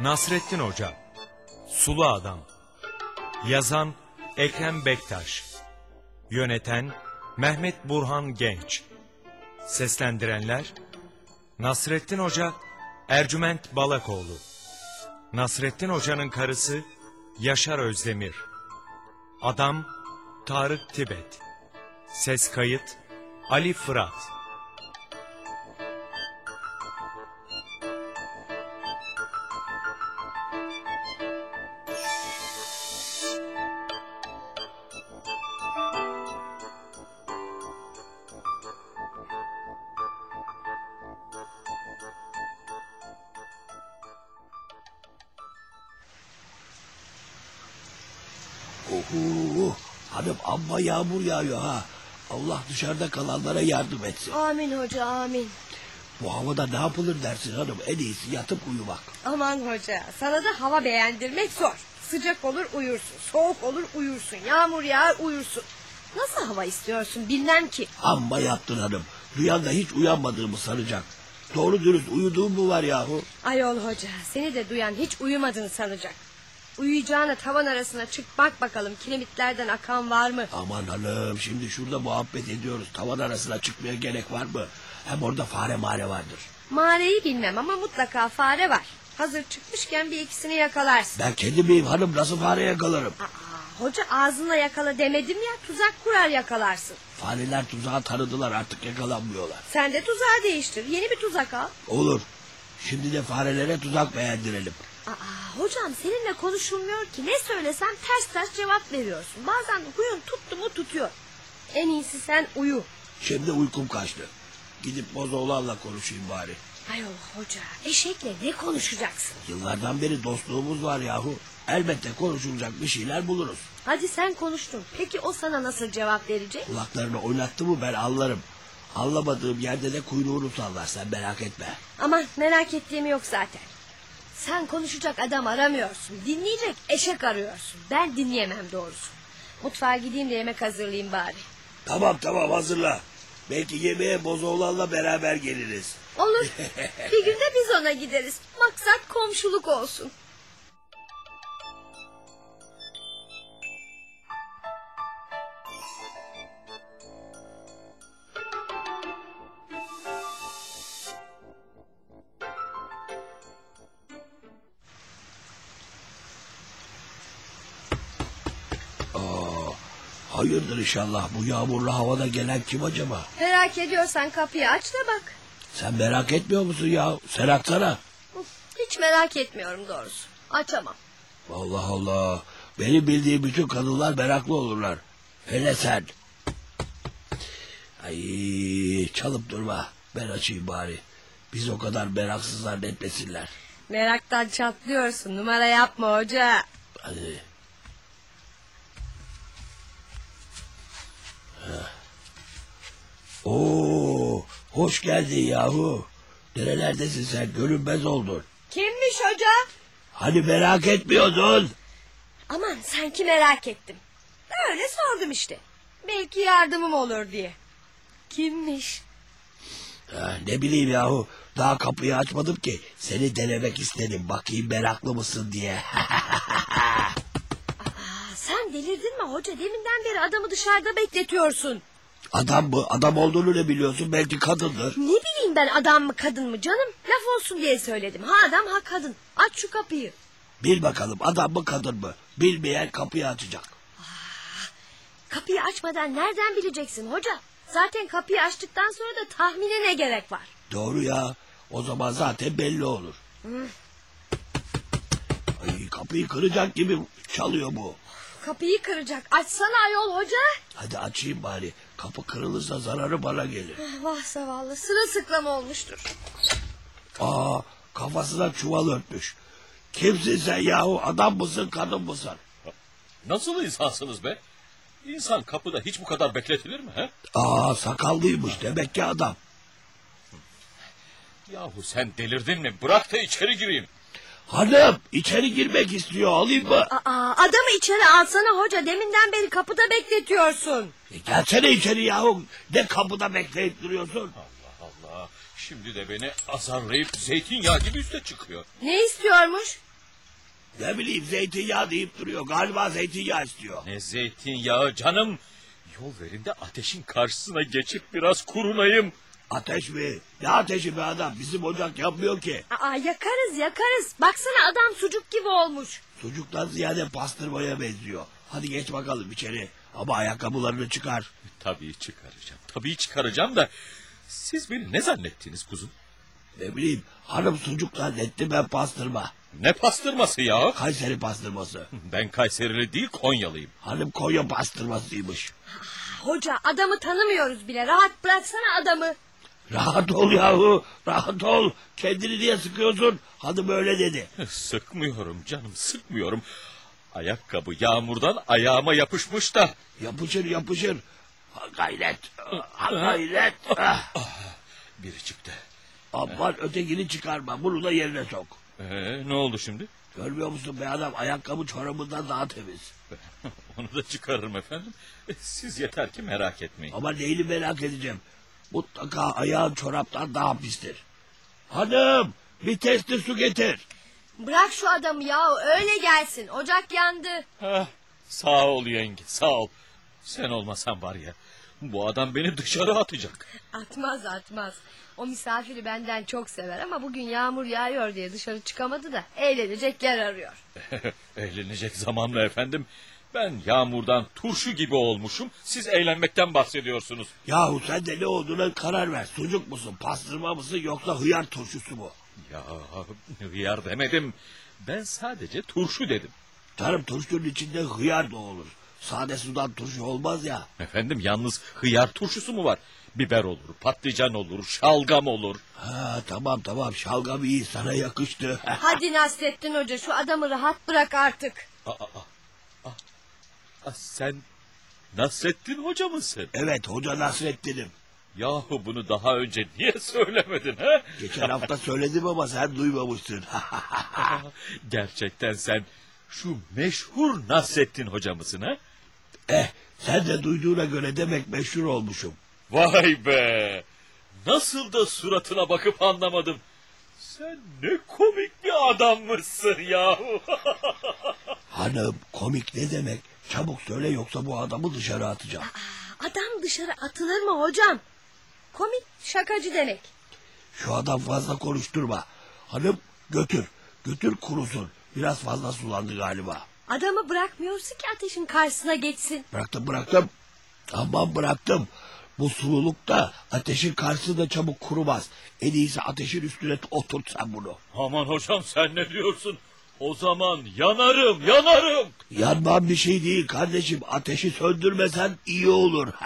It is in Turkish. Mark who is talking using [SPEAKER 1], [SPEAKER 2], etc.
[SPEAKER 1] Nasrettin Hoca Sulu Adam. Yazan Ekrem Bektaş. Yöneten Mehmet Burhan Genç. Seslendirenler Nasrettin Hoca Ercüment Balakoğlu. Nasrettin Hoca'nın karısı Yaşar Özdemir. Adam Tarık Tibet. Ses kayıt Ali Fırat
[SPEAKER 2] Oho, hanım amma yağmur yağıyor ha. Allah dışarıda kalanlara yardım etsin.
[SPEAKER 3] Amin hoca amin.
[SPEAKER 2] Bu havada ne yapılır dersin hanım? En iyisi yatıp uyumak.
[SPEAKER 3] Aman hoca sana da hava beğendirmek zor. Sıcak olur uyursun, soğuk olur uyursun, yağmur yağar uyursun. Nasıl hava istiyorsun bilmem ki.
[SPEAKER 2] Amma yattın hanım. Rüyanda hiç uyanmadığımı sanacak. Doğru dürüst uyuduğum mu var yahu?
[SPEAKER 3] Ayol hoca seni de duyan hiç uyumadığını sanacak. Uyuyacağına tavan arasına çık bak bakalım kiremitlerden akan var mı?
[SPEAKER 2] Aman hanım şimdi şurada muhabbet ediyoruz. Tavan arasına çıkmaya gerek var mı? Hem orada fare mare vardır.
[SPEAKER 3] Mağarayı bilmem ama mutlaka fare var. Hazır çıkmışken bir ikisini yakalarsın.
[SPEAKER 2] Ben kendi miyim hanım nasıl fare yakalarım?
[SPEAKER 3] Aa, hoca ağzınla yakala demedim ya tuzak kurar yakalarsın.
[SPEAKER 2] Fareler tuzağı tanıdılar artık yakalanmıyorlar.
[SPEAKER 3] Sen de tuzağı değiştir yeni bir tuzak al.
[SPEAKER 2] Olur. Şimdi de farelere tuzak beğendirelim.
[SPEAKER 3] Aa, hocam seninle konuşulmuyor ki ne söylesem ters ters cevap veriyorsun. Bazen huyun tuttu mu tutuyor. En iyisi sen uyu.
[SPEAKER 2] Şimdi uykum kaçtı. Gidip Bozoğlan'la konuşayım bari.
[SPEAKER 3] Ayol hoca eşekle ne konuşacaksın?
[SPEAKER 2] Yıllardan beri dostluğumuz var yahu. Elbette konuşulacak bir şeyler buluruz.
[SPEAKER 3] Hadi sen konuştun. Peki o sana nasıl cevap verecek?
[SPEAKER 2] Kulaklarını oynattı mı ben anlarım. Anlamadığım yerde de kuyruğunu sallar sen merak etme.
[SPEAKER 3] Ama merak ettiğim yok zaten. Sen konuşacak adam aramıyorsun. Dinleyecek eşek arıyorsun. Ben dinleyemem doğrusu. Mutfağa gideyim de yemek hazırlayayım bari.
[SPEAKER 2] Tamam tamam hazırla. Belki yemeğe Bozoğlan'la beraber geliriz.
[SPEAKER 3] Olur. Bir günde biz ona gideriz. Maksat komşuluk olsun.
[SPEAKER 2] Hayırdır inşallah bu yağmurlu havada gelen kim acaba?
[SPEAKER 3] Merak ediyorsan kapıyı aç da bak.
[SPEAKER 2] Sen merak etmiyor musun ya? Sen açsana.
[SPEAKER 3] Uf, Hiç merak etmiyorum doğrusu. Açamam.
[SPEAKER 2] Allah Allah. Benim bildiğim bütün kadınlar meraklı olurlar. Hele sen. Ay çalıp durma. Ben açayım bari. Biz o kadar meraksız zannetmesinler.
[SPEAKER 3] Meraktan çatlıyorsun. Numara yapma hoca.
[SPEAKER 2] Hadi. Hoş geldin yahu. Nerelerdesin sen? Görünmez oldun.
[SPEAKER 3] Kimmiş hoca?
[SPEAKER 2] Hani merak etmiyordun?
[SPEAKER 3] Aman sanki merak ettim. Öyle sordum işte. Belki yardımım olur diye. Kimmiş?
[SPEAKER 2] Ha, ne bileyim yahu. Daha kapıyı açmadım ki. Seni denemek istedim. Bakayım meraklı mısın diye.
[SPEAKER 3] Aa, sen delirdin mi hoca? Deminden beri adamı dışarıda bekletiyorsun.
[SPEAKER 2] Adam mı? Adam olduğunu ne biliyorsun? Belki kadındır.
[SPEAKER 3] Ne bileyim ben adam mı kadın mı canım? Laf olsun diye söyledim. Ha adam ha kadın. Aç şu kapıyı.
[SPEAKER 2] Bil bakalım adam mı kadın mı? Bilmeyen kapıyı açacak.
[SPEAKER 3] Kapıyı açmadan nereden bileceksin hoca? Zaten kapıyı açtıktan sonra da tahmine ne gerek var?
[SPEAKER 2] Doğru ya. O zaman zaten belli olur. Ay, kapıyı kıracak gibi çalıyor bu.
[SPEAKER 3] Kapıyı kıracak. Açsana ayol hoca.
[SPEAKER 2] Hadi açayım bari. Kapı kırılırsa zararı bana gelir.
[SPEAKER 3] Ah, Vah zavallı sırılsıklam olmuştur.
[SPEAKER 2] Aa kafasına çuval örtmüş. Kimsin sen yahu? Adam mısın kadın mısın?
[SPEAKER 4] Nasıl insansınız be? İnsan kapıda hiç bu kadar bekletilir mi? He?
[SPEAKER 2] Aa sakallıymış demek ki adam.
[SPEAKER 4] Yahu sen delirdin mi? Bırak da içeri gireyim.
[SPEAKER 2] Hanım içeri girmek istiyor alayım mı?
[SPEAKER 3] Aa, adamı içeri alsana hoca. Deminden beri kapıda bekletiyorsun.
[SPEAKER 2] E, gelsene içeri yahu. Ne kapıda bekleyip duruyorsun?
[SPEAKER 4] Allah Allah. Şimdi de beni azarlayıp zeytinyağı gibi üste çıkıyor.
[SPEAKER 3] Ne istiyormuş?
[SPEAKER 2] Ne bileyim zeytinyağı deyip duruyor. Galiba zeytinyağı istiyor.
[SPEAKER 4] Ne zeytinyağı canım. Yol verin de ateşin karşısına geçip biraz kurunayım.
[SPEAKER 2] Ateş mi? Ne ateşi be adam? Bizim ocak yapmıyor ki.
[SPEAKER 3] Aa, yakarız yakarız. Baksana adam sucuk gibi olmuş.
[SPEAKER 2] Sucuktan ziyade pastırmaya benziyor. Hadi geç bakalım içeri. Ama ayakkabılarını çıkar.
[SPEAKER 4] Tabii çıkaracağım. Tabii çıkaracağım da siz beni ne zannettiniz kuzum?
[SPEAKER 2] Ne bileyim hanım sucuk zannetti ben pastırma.
[SPEAKER 4] Ne pastırması ya?
[SPEAKER 2] Kayseri pastırması.
[SPEAKER 4] Ben Kayserili değil Konyalıyım.
[SPEAKER 2] Hanım Konya pastırmasıymış.
[SPEAKER 3] Hoca adamı tanımıyoruz bile. Rahat bıraksana adamı.
[SPEAKER 2] Rahat ol yahu rahat ol. Kendini niye sıkıyorsun? Hanım öyle dedi.
[SPEAKER 4] Sıkmıyorum canım sıkmıyorum. Ayakkabı yağmurdan ayağıma yapışmış da.
[SPEAKER 2] Yapışır yapışır. Ha, gayret. Ha, gayret. Ah.
[SPEAKER 4] Biri çıktı.
[SPEAKER 2] Aman ötekini çıkarma. Bunu da yerine sok.
[SPEAKER 4] Ee, ne oldu şimdi?
[SPEAKER 2] Görmüyor musun be adam ayakkabı çorabından daha temiz.
[SPEAKER 4] Onu da çıkarırım efendim. E, Siz yeter ki merak etmeyin.
[SPEAKER 2] Ama neyini merak edeceğim. Mutlaka ayağın çoraptan daha pistir. Hanım bir testi su getir.
[SPEAKER 3] Bırak şu adamı ya öyle gelsin. Ocak yandı.
[SPEAKER 4] Heh, sağ ol yenge sağ ol. Sen olmasan var ya bu adam beni dışarı atacak.
[SPEAKER 3] Atmaz atmaz. O misafiri benden çok sever ama bugün yağmur yağıyor diye dışarı çıkamadı da eğlenecek yer arıyor.
[SPEAKER 4] Eğlenecek zamanla efendim. Ben yağmurdan turşu gibi olmuşum. Siz eğlenmekten bahsediyorsunuz.
[SPEAKER 2] Yahu sen de ne olduğuna karar ver. Sucuk musun, pastırma mısın yoksa hıyar turşusu mu?
[SPEAKER 4] Ya hıyar demedim. Ben sadece turşu dedim.
[SPEAKER 2] Tarım turşunun içinde hıyar da olur. Sade sudan turşu olmaz ya.
[SPEAKER 4] Efendim yalnız hıyar turşusu mu var? Biber olur, patlıcan olur, şalgam olur.
[SPEAKER 2] Ha tamam tamam şalgam iyi sana yakıştı.
[SPEAKER 3] Hadi Nasrettin Hoca şu adamı rahat bırak artık.
[SPEAKER 4] Aa, aa. Aa, sen Nasrettin Hoca mısın?
[SPEAKER 2] evet hoca Nasrettin'im.
[SPEAKER 4] Yahu bunu daha önce niye söylemedin ha?
[SPEAKER 2] Geçen hafta söyledim ama sen duymamışsın.
[SPEAKER 4] Gerçekten sen şu meşhur Nasrettin Hoca mısın ha?
[SPEAKER 2] eh sen de duyduğuna göre demek meşhur olmuşum.
[SPEAKER 4] Vay be! Nasıl da suratına bakıp anlamadım. Sen ne komik bir adammışsın yahu.
[SPEAKER 2] Hanım komik ne demek? Çabuk söyle yoksa bu adamı dışarı atacağım.
[SPEAKER 3] Adam dışarı atılır mı hocam? Komik şakacı demek.
[SPEAKER 2] Şu adam fazla konuşturma. Hanım götür. Götür kurusun. Biraz fazla sulandı galiba.
[SPEAKER 3] Adamı bırakmıyorsun ki ateşin karşısına geçsin.
[SPEAKER 2] Bıraktım bıraktım. Tamam bıraktım. Bu sululukta ateşin karşısında çabuk kurumaz. En iyisi ateşin üstüne oturt sen bunu.
[SPEAKER 4] Aman hocam sen ne diyorsun? O zaman yanarım, yanarım.
[SPEAKER 2] Yanmam bir şey değil kardeşim. Ateşi söndürmesen iyi olur.